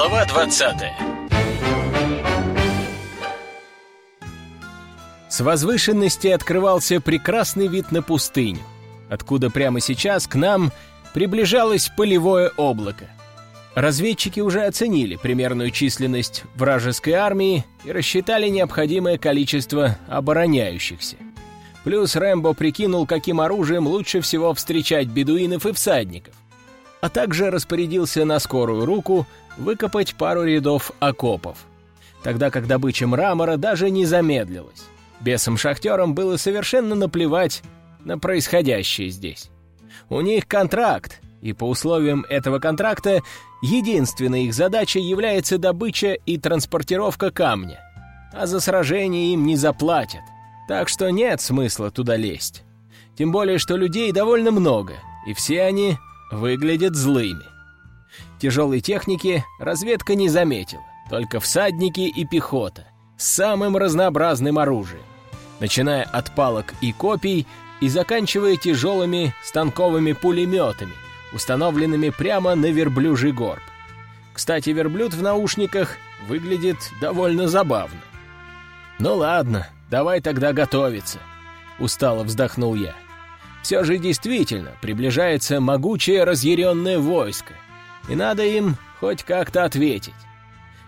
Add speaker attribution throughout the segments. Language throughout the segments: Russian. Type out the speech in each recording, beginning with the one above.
Speaker 1: Глава 20 С возвышенности открывался прекрасный вид на пустыню, откуда прямо сейчас к нам приближалось полевое облако. Разведчики уже оценили примерную численность вражеской армии и рассчитали необходимое количество обороняющихся. Плюс Рэмбо прикинул, каким оружием лучше всего встречать бедуинов и всадников, а также распорядился на скорую руку выкопать пару рядов окопов, тогда как добыча мрамора даже не замедлилась. Бесам-шахтерам было совершенно наплевать на происходящее здесь. У них контракт, и по условиям этого контракта единственной их задачей является добыча и транспортировка камня. А за сражение им не заплатят. Так что нет смысла туда лезть. Тем более, что людей довольно много, и все они выглядят злыми. Тяжелой техники разведка не заметила, только всадники и пехота с самым разнообразным оружием, начиная от палок и копий и заканчивая тяжелыми станковыми пулеметами, установленными прямо на верблюжий горб. Кстати, верблюд в наушниках выглядит довольно забавно. «Ну ладно, давай тогда готовиться», — устало вздохнул я. «Все же действительно приближается могучее разъяренное войско, и надо им хоть как-то ответить».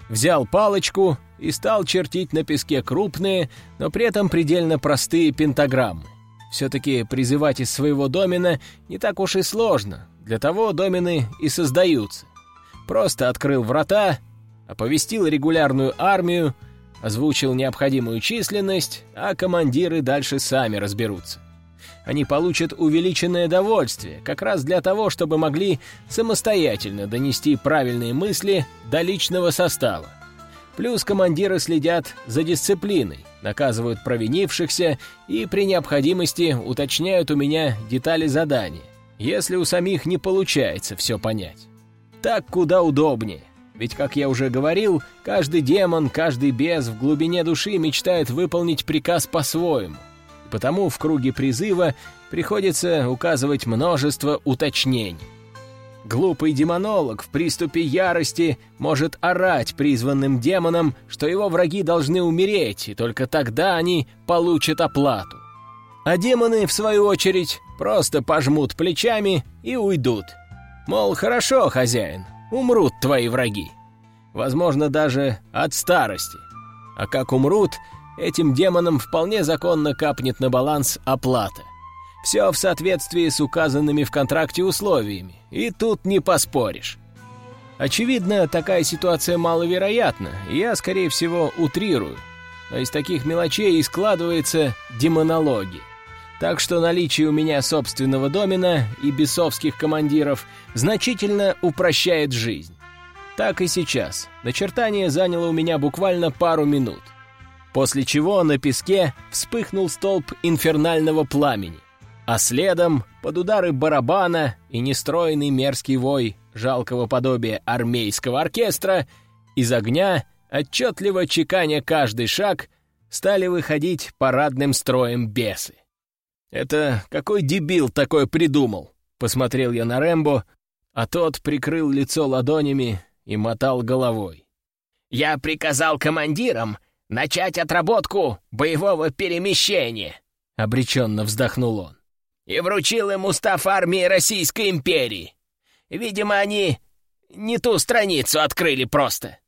Speaker 1: Взял палочку и стал чертить на песке крупные, но при этом предельно простые пентаграммы. Все-таки призывать из своего домена не так уж и сложно, для того домены и создаются. Просто открыл врата, оповестил регулярную армию, озвучил необходимую численность, а командиры дальше сами разберутся. Они получат увеличенное довольствие, как раз для того, чтобы могли самостоятельно донести правильные мысли до личного состава. Плюс командиры следят за дисциплиной, наказывают провинившихся и при необходимости уточняют у меня детали задания, если у самих не получается все понять. Так куда удобнее. Ведь, как я уже говорил, каждый демон, каждый бес в глубине души мечтает выполнить приказ по-своему. Потому в круге призыва приходится указывать множество уточнений. Глупый демонолог в приступе ярости может орать призванным демонам, что его враги должны умереть, и только тогда они получат оплату. А демоны, в свою очередь, просто пожмут плечами и уйдут. Мол, хорошо, хозяин, умрут твои враги. Возможно, даже от старости. А как умрут, этим демонам вполне законно капнет на баланс оплата. Все в соответствии с указанными в контракте условиями, и тут не поспоришь. Очевидно, такая ситуация маловероятна, и я, скорее всего, утрирую. Но из таких мелочей и складывается демонология. Так что наличие у меня собственного домена и бесовских командиров значительно упрощает жизнь. Так и сейчас. Начертание заняло у меня буквально пару минут. После чего на песке вспыхнул столб инфернального пламени а следом, под удары барабана и нестроенный мерзкий вой жалкого подобия армейского оркестра, из огня, отчетливо чеканя каждый шаг, стали выходить парадным строем бесы. «Это какой дебил такой придумал?» — посмотрел я на Рэмбо, а тот прикрыл лицо ладонями и мотал головой. «Я приказал командирам начать отработку боевого перемещения», — обреченно вздохнул он и вручил им устав армии Российской империи. Видимо, они не ту страницу открыли просто».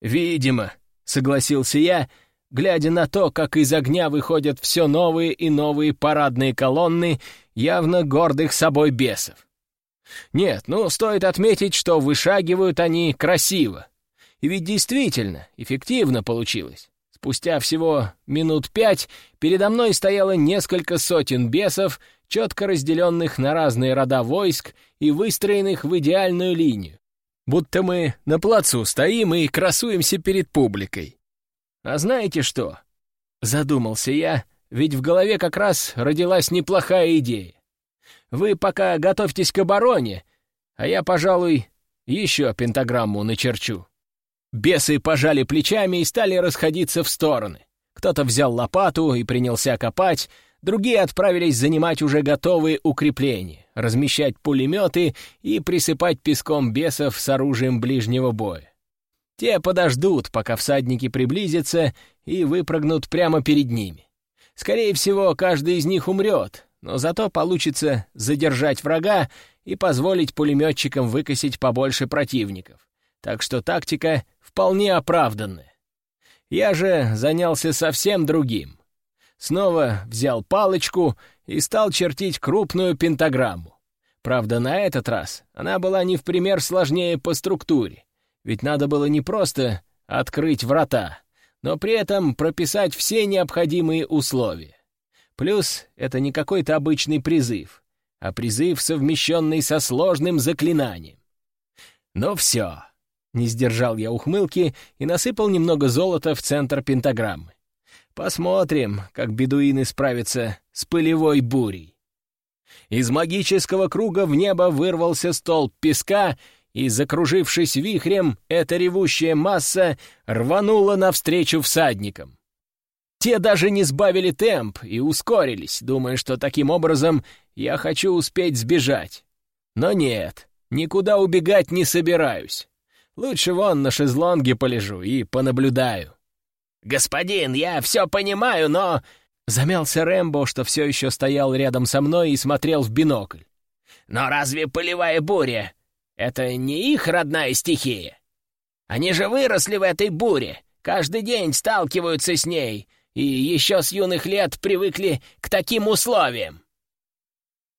Speaker 1: «Видимо», — согласился я, глядя на то, как из огня выходят все новые и новые парадные колонны явно гордых собой бесов. Нет, ну, стоит отметить, что вышагивают они красиво. И ведь действительно, эффективно получилось. Спустя всего минут пять передо мной стояло несколько сотен бесов, четко разделенных на разные рода войск и выстроенных в идеальную линию. Будто мы на плацу стоим и красуемся перед публикой. А знаете что? Задумался я, ведь в голове как раз родилась неплохая идея. Вы пока готовьтесь к обороне, а я, пожалуй, еще пентаграмму начерчу. Бесы пожали плечами и стали расходиться в стороны. Кто-то взял лопату и принялся копать, другие отправились занимать уже готовые укрепления, размещать пулеметы и присыпать песком бесов с оружием ближнего боя. Те подождут, пока всадники приблизятся и выпрыгнут прямо перед ними. Скорее всего, каждый из них умрет, но зато получится задержать врага и позволить пулеметчикам выкосить побольше противников. Так что тактика вполне оправданная. Я же занялся совсем другим. Снова взял палочку и стал чертить крупную пентаграмму. Правда, на этот раз она была не в пример сложнее по структуре, ведь надо было не просто открыть врата, но при этом прописать все необходимые условия. Плюс это не какой-то обычный призыв, а призыв, совмещенный со сложным заклинанием. Но все. Не сдержал я ухмылки и насыпал немного золота в центр пентаграммы. Посмотрим, как бедуины справятся с пылевой бурей. Из магического круга в небо вырвался столб песка, и, закружившись вихрем, эта ревущая масса рванула навстречу всадникам. Те даже не сбавили темп и ускорились, думая, что таким образом я хочу успеть сбежать. Но нет, никуда убегать не собираюсь. Лучше вон на шезлонге полежу и понаблюдаю. «Господин, я все понимаю, но...» Замялся Рэмбо, что все еще стоял рядом со мной и смотрел в бинокль. «Но разве полевая буря — это не их родная стихия? Они же выросли в этой буре, каждый день сталкиваются с ней, и еще с юных лет привыкли к таким условиям».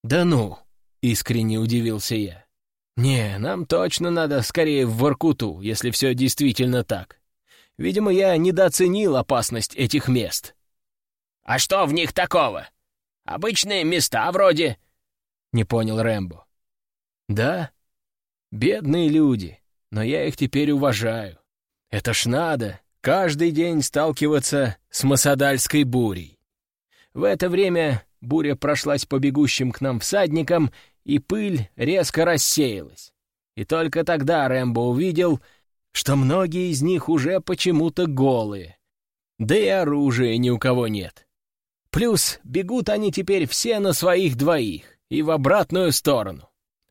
Speaker 1: «Да ну!» — искренне удивился я. «Не, нам точно надо скорее в Воркуту, если все действительно так. Видимо, я недооценил опасность этих мест». «А что в них такого? Обычные места вроде...» — не понял Рэмбо. «Да, бедные люди, но я их теперь уважаю. Это ж надо, каждый день сталкиваться с Масадальской бурей. В это время буря прошлась по бегущим к нам всадникам, и пыль резко рассеялась. И только тогда Рэмбо увидел, что многие из них уже почему-то голые. Да и оружия ни у кого нет. Плюс бегут они теперь все на своих двоих и в обратную сторону.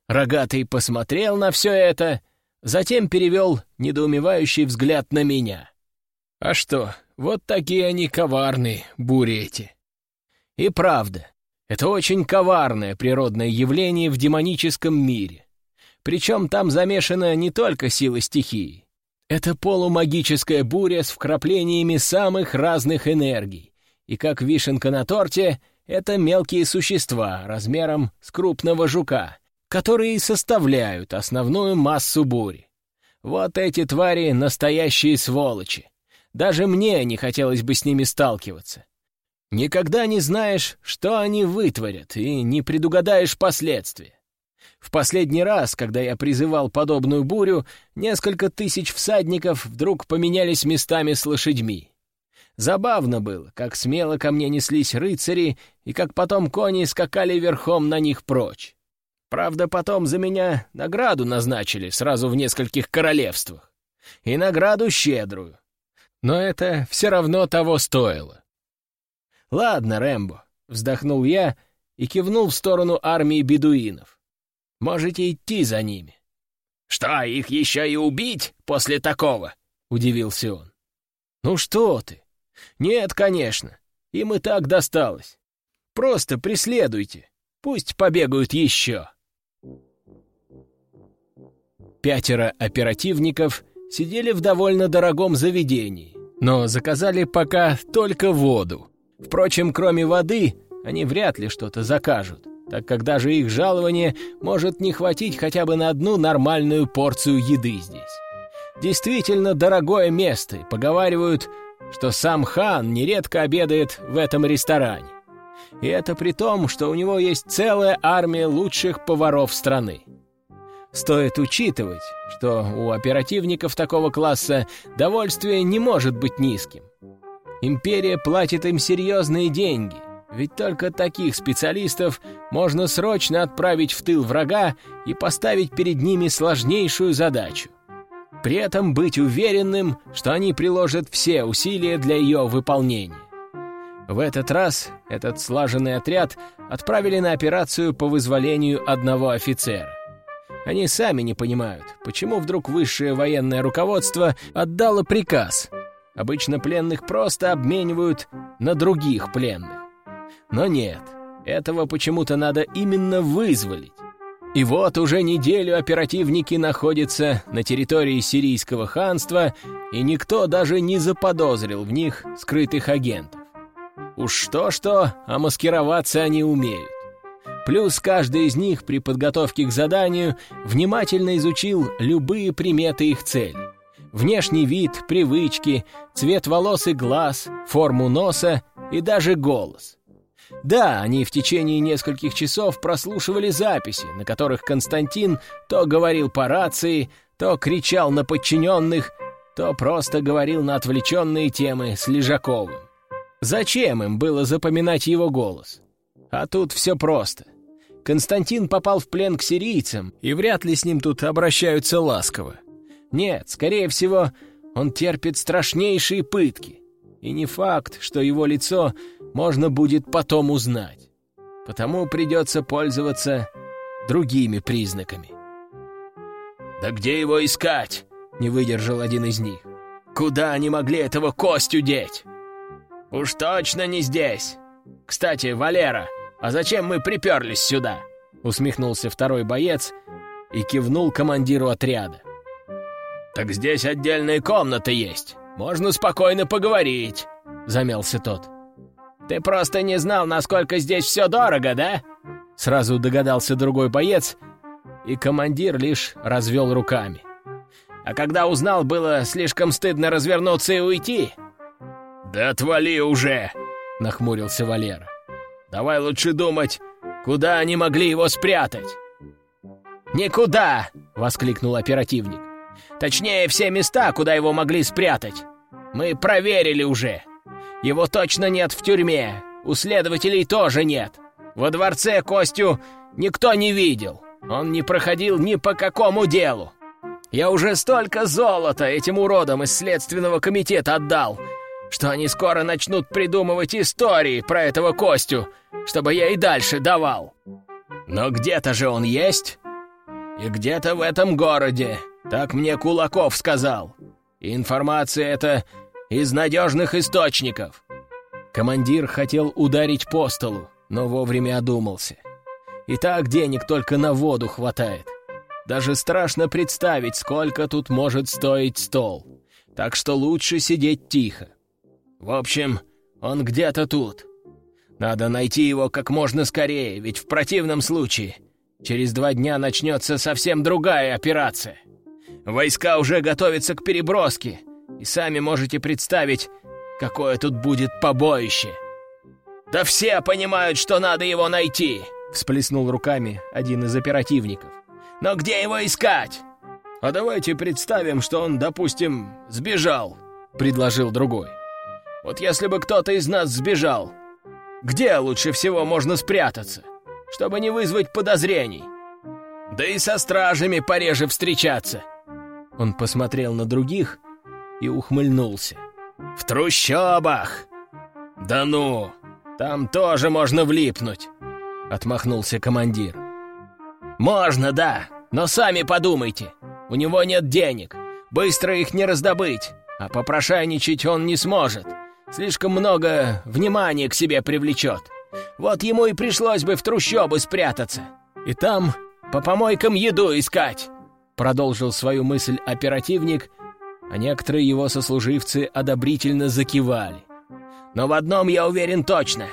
Speaker 1: Рогатый посмотрел на все это, затем перевел недоумевающий взгляд на меня. А что, вот такие они коварные, бури эти. И правда, это очень коварное природное явление в демоническом мире. Причем там замешана не только сила стихии. Это полумагическая буря с вкраплениями самых разных энергий. И как вишенка на торте, это мелкие существа размером с крупного жука, которые составляют основную массу бури. Вот эти твари — настоящие сволочи. Даже мне не хотелось бы с ними сталкиваться. Никогда не знаешь, что они вытворят, и не предугадаешь последствия. В последний раз, когда я призывал подобную бурю, несколько тысяч всадников вдруг поменялись местами с лошадьми. Забавно было, как смело ко мне неслись рыцари, и как потом кони скакали верхом на них прочь. Правда, потом за меня награду назначили сразу в нескольких королевствах. И награду щедрую. Но это все равно того стоило. «Ладно, Рэмбо», — вздохнул я и кивнул в сторону армии бедуинов. «Можете идти за ними». «Что, их еще и убить после такого?» — удивился он. «Ну что ты? Нет, конечно, им и так досталось. Просто преследуйте, пусть побегают еще». Пятеро оперативников сидели в довольно дорогом заведении, но заказали пока только воду. Впрочем, кроме воды, они вряд ли что-то закажут, так как даже их жалование может не хватить хотя бы на одну нормальную порцию еды здесь. Действительно дорогое место, и поговаривают, что сам хан нередко обедает в этом ресторане. И это при том, что у него есть целая армия лучших поваров страны. Стоит учитывать, что у оперативников такого класса довольствие не может быть низким. Империя платит им серьезные деньги, ведь только таких специалистов можно срочно отправить в тыл врага и поставить перед ними сложнейшую задачу. При этом быть уверенным, что они приложат все усилия для ее выполнения. В этот раз этот слаженный отряд отправили на операцию по вызволению одного офицера. Они сами не понимают, почему вдруг высшее военное руководство отдало приказ. Обычно пленных просто обменивают на других пленных. Но нет, этого почему-то надо именно вызволить. И вот уже неделю оперативники находятся на территории сирийского ханства, и никто даже не заподозрил в них скрытых агентов. Уж что-что, а маскироваться они умеют. Плюс каждый из них при подготовке к заданию внимательно изучил любые приметы их цели. Внешний вид, привычки, цвет волос и глаз, форму носа и даже голос. Да, они в течение нескольких часов прослушивали записи, на которых Константин то говорил по рации, то кричал на подчиненных, то просто говорил на отвлеченные темы с Лежаковым. Зачем им было запоминать его голос? А тут все просто — Константин попал в плен к сирийцам, и вряд ли с ним тут обращаются ласково. Нет, скорее всего, он терпит страшнейшие пытки. И не факт, что его лицо можно будет потом узнать. Потому придется пользоваться другими признаками. «Да где его искать?» — не выдержал один из них. «Куда они могли этого Костю деть?» «Уж точно не здесь. Кстати, Валера, «А зачем мы приперлись сюда?» — усмехнулся второй боец и кивнул командиру отряда. «Так здесь отдельная комната есть. Можно спокойно поговорить», — замялся тот. «Ты просто не знал, насколько здесь все дорого, да?» Сразу догадался другой боец, и командир лишь развел руками. «А когда узнал, было слишком стыдно развернуться и уйти?» «Да отвали уже!» — нахмурился Валера. Давай лучше думать, куда они могли его спрятать!» «Никуда!» — воскликнул оперативник. «Точнее, все места, куда его могли спрятать. Мы проверили уже. Его точно нет в тюрьме. У следователей тоже нет. Во дворце Костю никто не видел. Он не проходил ни по какому делу. Я уже столько золота этим уродам из Следственного комитета отдал, что они скоро начнут придумывать истории про этого Костю, чтобы я и дальше давал. Но где-то же он есть. И где-то в этом городе. Так мне Кулаков сказал. Информация эта из надежных источников. Командир хотел ударить по столу, но вовремя одумался. И так денег только на воду хватает. Даже страшно представить, сколько тут может стоить стол. Так что лучше сидеть тихо. В общем, он где-то тут. Надо найти его как можно скорее, ведь в противном случае через два дня начнется совсем другая операция. Войска уже готовятся к переброске, и сами можете представить, какое тут будет побоище. «Да все понимают, что надо его найти!» — всплеснул руками один из оперативников. «Но где его искать?» «А давайте представим, что он, допустим, сбежал», — предложил другой. Вот если бы кто-то из нас сбежал, где лучше всего можно спрятаться, чтобы не вызвать подозрений? Да и со стражами пореже встречаться. Он посмотрел на других и ухмыльнулся. В трущобах! Да ну, там тоже можно влипнуть, отмахнулся командир. Можно, да, но сами подумайте. У него нет денег, быстро их не раздобыть, а попрошайничать он не сможет. Слишком много внимания к себе привлечет. Вот ему и пришлось бы в трущобы спрятаться. И там по помойкам еду искать. Продолжил свою мысль оперативник, а некоторые его сослуживцы одобрительно закивали. Но в одном я уверен точно.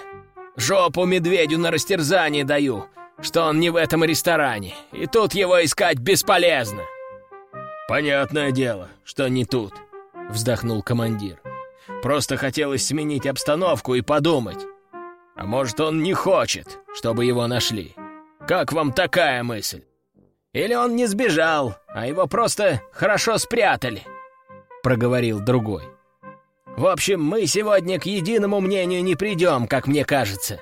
Speaker 1: Жопу медведю на растерзание даю, что он не в этом ресторане, и тут его искать бесполезно. «Понятное дело, что не тут», — вздохнул командир. Просто хотелось сменить обстановку и подумать. А может, он не хочет, чтобы его нашли? Как вам такая мысль? Или он не сбежал, а его просто хорошо спрятали?» Проговорил другой. «В общем, мы сегодня к единому мнению не придем, как мне кажется».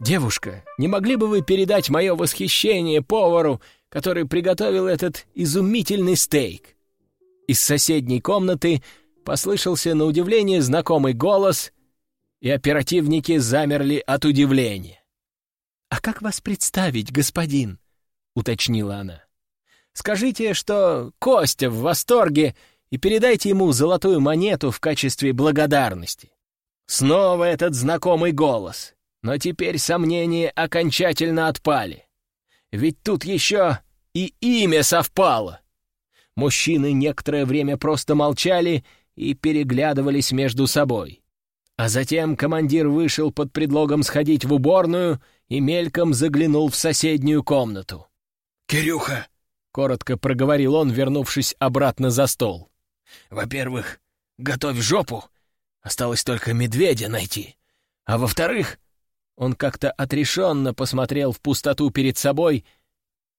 Speaker 1: «Девушка, не могли бы вы передать мое восхищение повару, который приготовил этот изумительный стейк?» Из соседней комнаты Послышался на удивление знакомый голос, и оперативники замерли от удивления. «А как вас представить, господин?» — уточнила она. Скажите, что Костя в восторге, и передайте ему золотую монету в качестве благодарности. Снова этот знакомый голос, но теперь сомнения окончательно отпали. Ведь тут еще и имя совпало. Мужчины некоторое время просто молчали и переглядывались между собой. А затем командир вышел под предлогом сходить в уборную и мельком заглянул в соседнюю комнату.
Speaker 2: «Кирюха!»
Speaker 1: — коротко проговорил он, вернувшись обратно за стол.
Speaker 2: «Во-первых, готовь жопу. Осталось только медведя найти. А во-вторых...»
Speaker 1: Он как-то отрешенно посмотрел в пустоту перед собой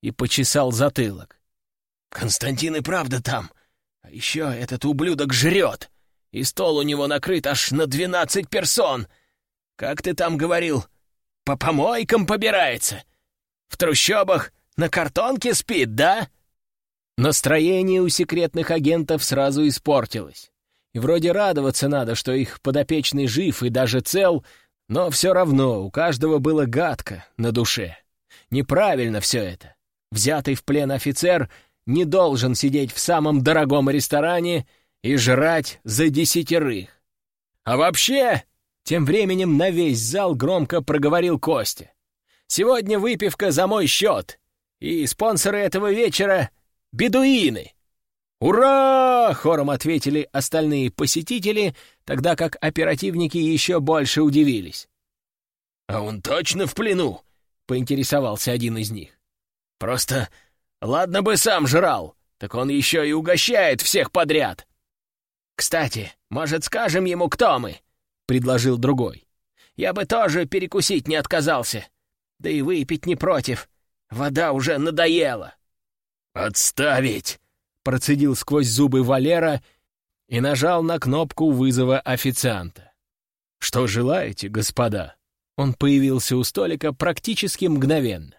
Speaker 1: и почесал затылок.
Speaker 2: «Константин и правда там. А еще этот ублюдок жрет. И стол у него накрыт аж на двенадцать персон. Как ты там говорил, по помойкам побирается. В трущобах на картонке спит, да?»
Speaker 1: Настроение у секретных агентов сразу испортилось. И вроде радоваться надо, что их подопечный жив и даже цел, но все равно у каждого было гадко на душе. Неправильно все это. Взятый в плен офицер не должен сидеть в самом дорогом ресторане и жрать за десятерых. А вообще, тем временем на весь зал громко проговорил Костя. «Сегодня выпивка за мой счет, и спонсоры этого вечера — бедуины!» «Ура!» — хором ответили остальные посетители, тогда как оперативники еще больше удивились.
Speaker 2: «А он точно в плену?» — поинтересовался один из них. «Просто ладно бы сам жрал, так он еще и угощает всех подряд!» «Кстати, может, скажем ему, кто мы?» — предложил другой. «Я бы тоже перекусить не отказался. Да и выпить не против. Вода уже надоела».
Speaker 1: «Отставить!» — процедил сквозь зубы Валера и нажал на кнопку вызова официанта. «Что желаете, господа?» Он появился у столика практически мгновенно.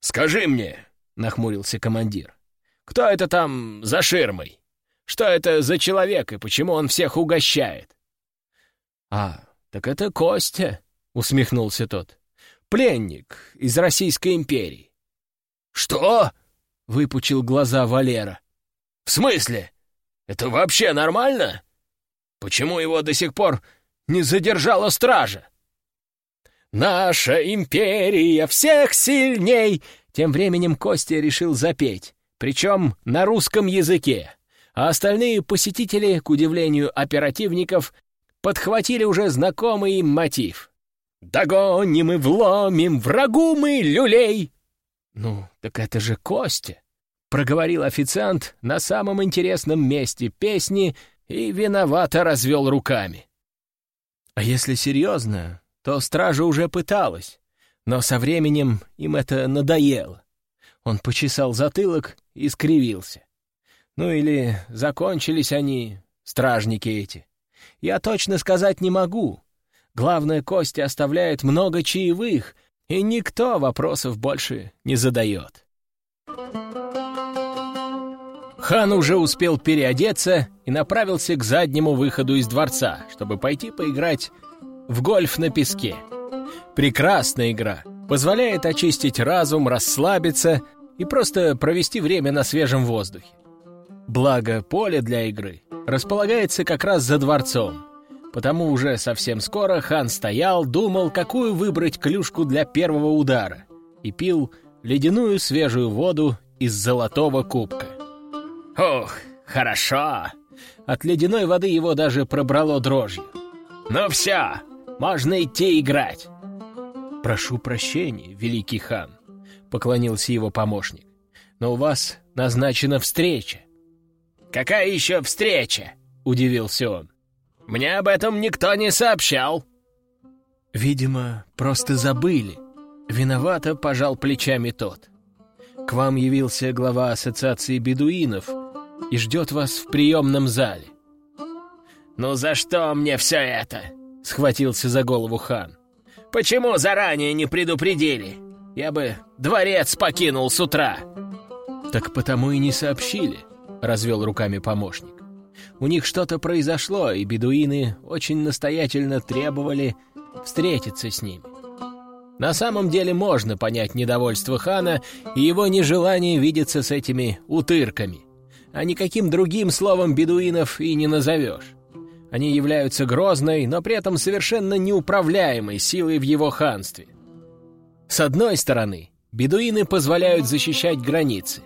Speaker 2: «Скажи мне», — нахмурился командир, — «кто это там за ширмой?» Что это за человек и почему он всех угощает?»
Speaker 1: «А, так это Костя», — усмехнулся тот. «Пленник из Российской империи».
Speaker 2: «Что?»
Speaker 1: — выпучил глаза Валера.
Speaker 2: «В смысле? Это вообще нормально? Почему его до сих пор не задержала стража?»
Speaker 1: «Наша империя всех сильней!» Тем временем Костя решил запеть, причем на русском языке а остальные посетители, к удивлению оперативников, подхватили уже знакомый им мотив. «Догоним и вломим, врагу мы люлей!» «Ну, так это же Костя!» — проговорил официант на самом интересном месте песни и виновато развел руками. А если серьезно, то стража уже пыталась, но со временем им это надоело. Он почесал затылок и скривился. Ну или закончились они, стражники эти. Я точно сказать не могу. Главное, Костя оставляет много чаевых, и никто вопросов больше не задает. Хан уже успел переодеться и направился к заднему выходу из дворца, чтобы пойти поиграть в гольф на песке. Прекрасная игра. Позволяет очистить разум, расслабиться и просто провести время на свежем воздухе. Благо, поле для игры располагается как раз за дворцом. Потому уже совсем скоро хан стоял, думал, какую выбрать клюшку для первого удара, и пил ледяную свежую воду из золотого кубка.
Speaker 2: «Ох, хорошо!»
Speaker 1: От ледяной воды его даже пробрало дрожью.
Speaker 2: «Ну все, можно идти играть!»
Speaker 1: «Прошу прощения, великий хан», — поклонился его помощник, «но у вас назначена встреча».
Speaker 2: «Какая еще встреча?» — удивился он. «Мне об этом никто не сообщал».
Speaker 1: «Видимо, просто забыли». Виновато пожал плечами тот. «К вам явился глава ассоциации бедуинов и ждет вас в приемном зале».
Speaker 2: «Ну за что мне все это?»
Speaker 1: — схватился за голову хан.
Speaker 2: «Почему заранее не предупредили? Я бы дворец покинул с утра».
Speaker 1: «Так потому и не сообщили», — развел руками помощник. «У них что-то произошло, и бедуины очень настоятельно требовали встретиться с ними». На самом деле можно понять недовольство хана и его нежелание видеться с этими утырками. А никаким другим словом бедуинов и не назовешь. Они являются грозной, но при этом совершенно неуправляемой силой в его ханстве. С одной стороны, бедуины позволяют защищать границы,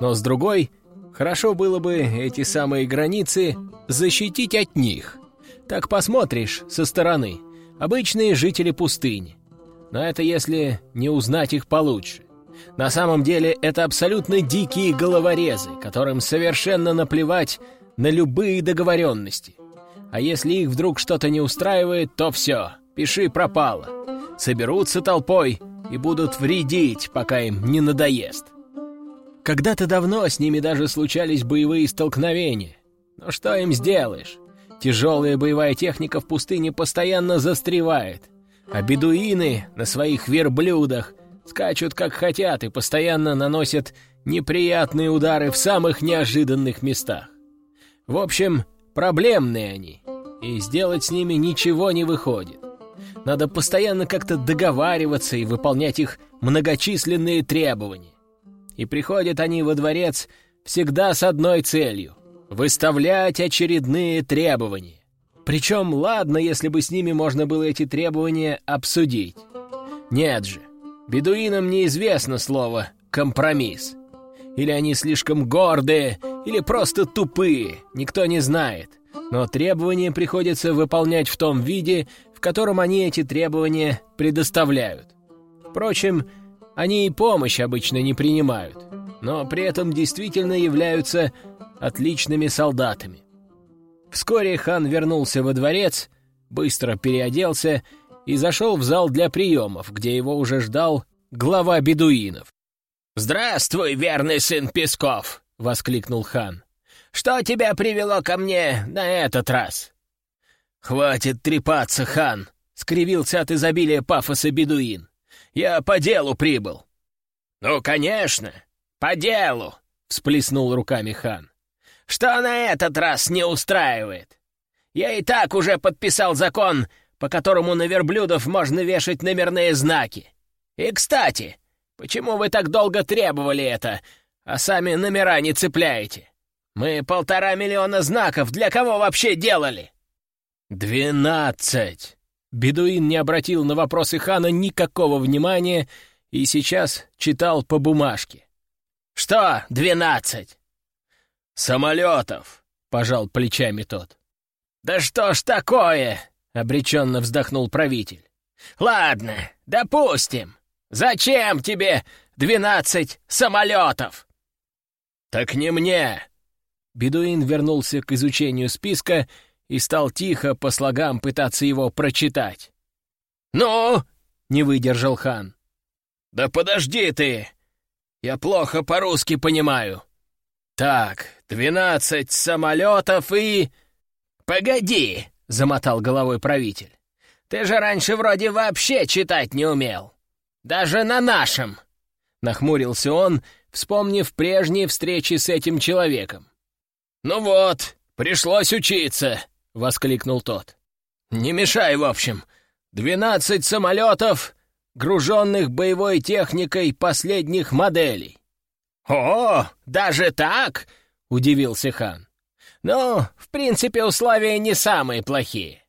Speaker 1: но с другой, хорошо было бы эти самые границы защитить от них. Так посмотришь со стороны. Обычные жители пустыни. Но это если не узнать их получше. На самом деле это абсолютно дикие головорезы, которым совершенно наплевать на любые договоренности. А если их вдруг что-то не устраивает, то все, пиши пропало. Соберутся толпой и будут вредить, пока им не надоест. Когда-то давно с ними даже случались боевые столкновения. Но что им сделаешь? Тяжелая боевая техника в пустыне постоянно застревает, а бедуины на своих верблюдах скачут как хотят и постоянно наносят неприятные удары в самых неожиданных местах. В общем, Проблемные они, и сделать с ними ничего не выходит. Надо постоянно как-то договариваться и выполнять их многочисленные требования. И приходят они во дворец всегда с одной целью — выставлять очередные требования. Причем ладно, если бы с ними можно было эти требования обсудить. Нет же, бедуинам неизвестно слово «компромисс». Или они слишком гордые, или просто тупые, никто не знает. Но требования приходится выполнять в том виде, в котором они эти требования предоставляют. Впрочем, они и помощь обычно не принимают, но при этом действительно являются отличными солдатами. Вскоре хан вернулся во дворец, быстро переоделся и зашел в зал для приемов, где его уже ждал глава бедуинов.
Speaker 2: «Здравствуй, верный сын Песков!» — воскликнул хан. «Что тебя привело ко мне на этот раз?»
Speaker 1: «Хватит трепаться, хан!» — скривился от изобилия пафоса бедуин. «Я по делу прибыл».
Speaker 2: «Ну, конечно, по делу!» — всплеснул руками хан. «Что на этот раз не устраивает? Я и так уже подписал закон, по которому на верблюдов можно вешать номерные знаки. И, кстати, почему вы так долго требовали это, а сами номера не цепляете. Мы полтора миллиона знаков для кого вообще делали?»
Speaker 1: «Двенадцать!» Бедуин не обратил на вопросы хана никакого внимания и сейчас читал по бумажке.
Speaker 2: «Что двенадцать?»
Speaker 1: «Самолетов!» — пожал плечами тот.
Speaker 2: «Да что ж такое?» — обреченно вздохнул правитель. «Ладно, допустим. Зачем тебе двенадцать самолетов?»
Speaker 1: «Так не мне!» Бедуин вернулся к изучению списка и стал тихо по слогам пытаться его прочитать.
Speaker 2: «Ну?»
Speaker 1: — не выдержал хан.
Speaker 2: «Да подожди ты! Я плохо по-русски понимаю. Так, двенадцать самолетов и...» «Погоди!» — замотал головой правитель. «Ты же раньше вроде вообще читать не умел. Даже на нашем!» Нахмурился он, вспомнив прежние встречи с этим человеком. «Ну вот, пришлось учиться!» — воскликнул тот. «Не мешай, в общем. Двенадцать самолетов, груженных боевой техникой последних моделей». «О, даже так?» — удивился хан. «Ну, в принципе, условия не самые плохие.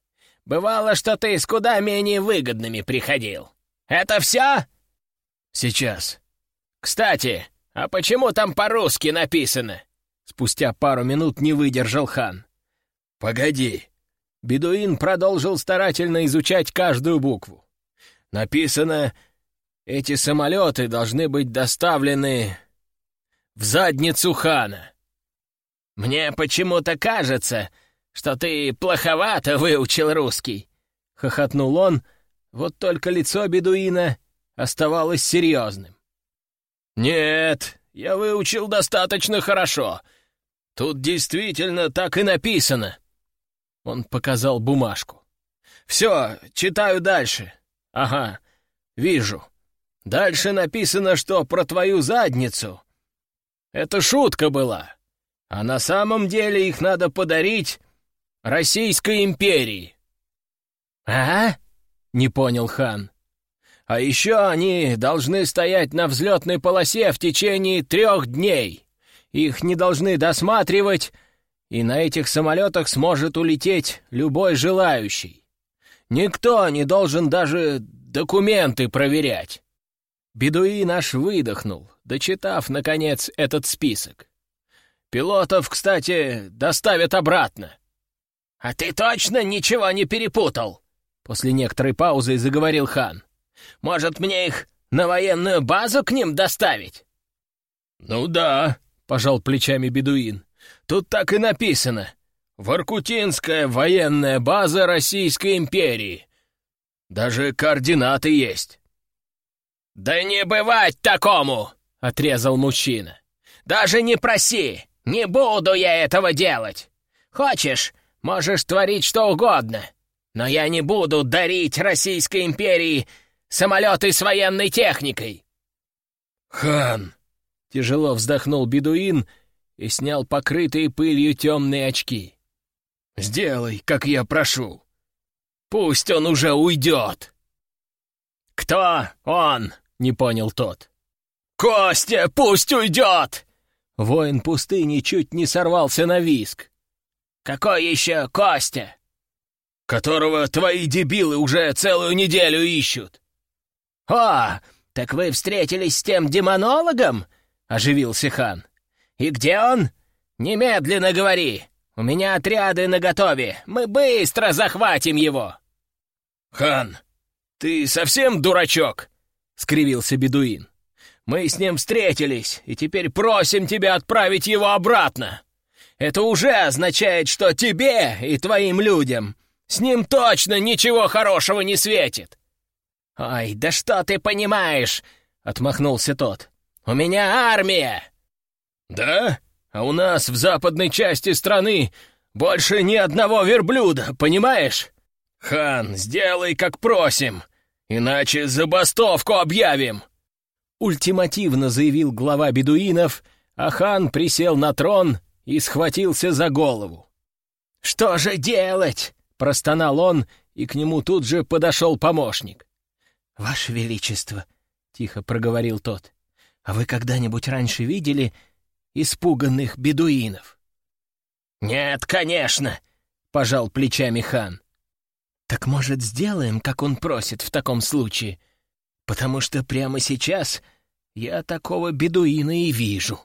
Speaker 2: Бывало, что ты с куда менее выгодными приходил. Это все?» «Сейчас. Кстати, «А почему там по-русски написано?» Спустя пару минут не выдержал хан. «Погоди». Бедуин продолжил старательно изучать каждую букву. «Написано, эти самолеты должны быть доставлены в задницу хана». «Мне почему-то кажется, что ты плоховато выучил русский», — хохотнул он, вот только лицо бедуина оставалось серьезным. «Нет, я выучил достаточно хорошо. Тут действительно так и написано». Он показал бумажку. «Все, читаю дальше. Ага, вижу. Дальше написано, что про твою задницу. Это шутка была. А на самом деле их надо подарить Российской империи». «А?» — не понял хан. А еще они должны стоять на взлетной полосе в течение трех дней. Их не должны досматривать, и на этих самолетах сможет улететь любой желающий. Никто не должен даже документы проверять. Бедуи наш выдохнул, дочитав, наконец, этот список. Пилотов, кстати, доставят обратно. «А ты точно ничего не перепутал?» После некоторой паузы заговорил хан. «Может, мне их на военную базу к ним доставить?» «Ну да», — пожал плечами бедуин. «Тут так и написано. Воркутинская военная база Российской империи. Даже координаты есть». «Да не бывать такому!» — отрезал мужчина. «Даже не проси! Не буду я этого делать! Хочешь, можешь творить что угодно, но я не буду дарить Российской империи самолеты с военной техникой!» «Хан!» — тяжело вздохнул бедуин и снял покрытые пылью темные очки. «Сделай, как я прошу. Пусть он уже уйдет!» «Кто он?» — не понял тот. «Костя, пусть уйдет!» Воин пустыни чуть не сорвался на виск. «Какой еще Костя?» «Которого твои дебилы уже целую неделю ищут». «О, так вы встретились с тем демонологом?» — оживился хан. «И где он? Немедленно говори. У меня отряды наготове. Мы быстро захватим его». «Хан, ты совсем дурачок?» — скривился бедуин. Мы с ним встретились, и теперь просим тебя отправить его обратно. Это уже означает, что тебе и твоим людям с ним точно ничего хорошего не светит». «Ой, да что ты понимаешь?» — отмахнулся тот. «У меня армия!» «Да? А у нас в западной части страны больше ни одного верблюда, понимаешь? Хан, сделай, как просим, иначе забастовку объявим!» Ультимативно заявил глава бедуинов, а хан присел на трон и схватился за голову. «Что же делать?» — простонал он, и к нему тут же подошел помощник. «Ваше Величество», — тихо проговорил тот, — «а вы когда-нибудь раньше видели испуганных бедуинов?» «Нет, конечно», — пожал плечами хан. «Так, может, сделаем, как он просит в таком случае?» потому что прямо сейчас я такого бедуина и вижу».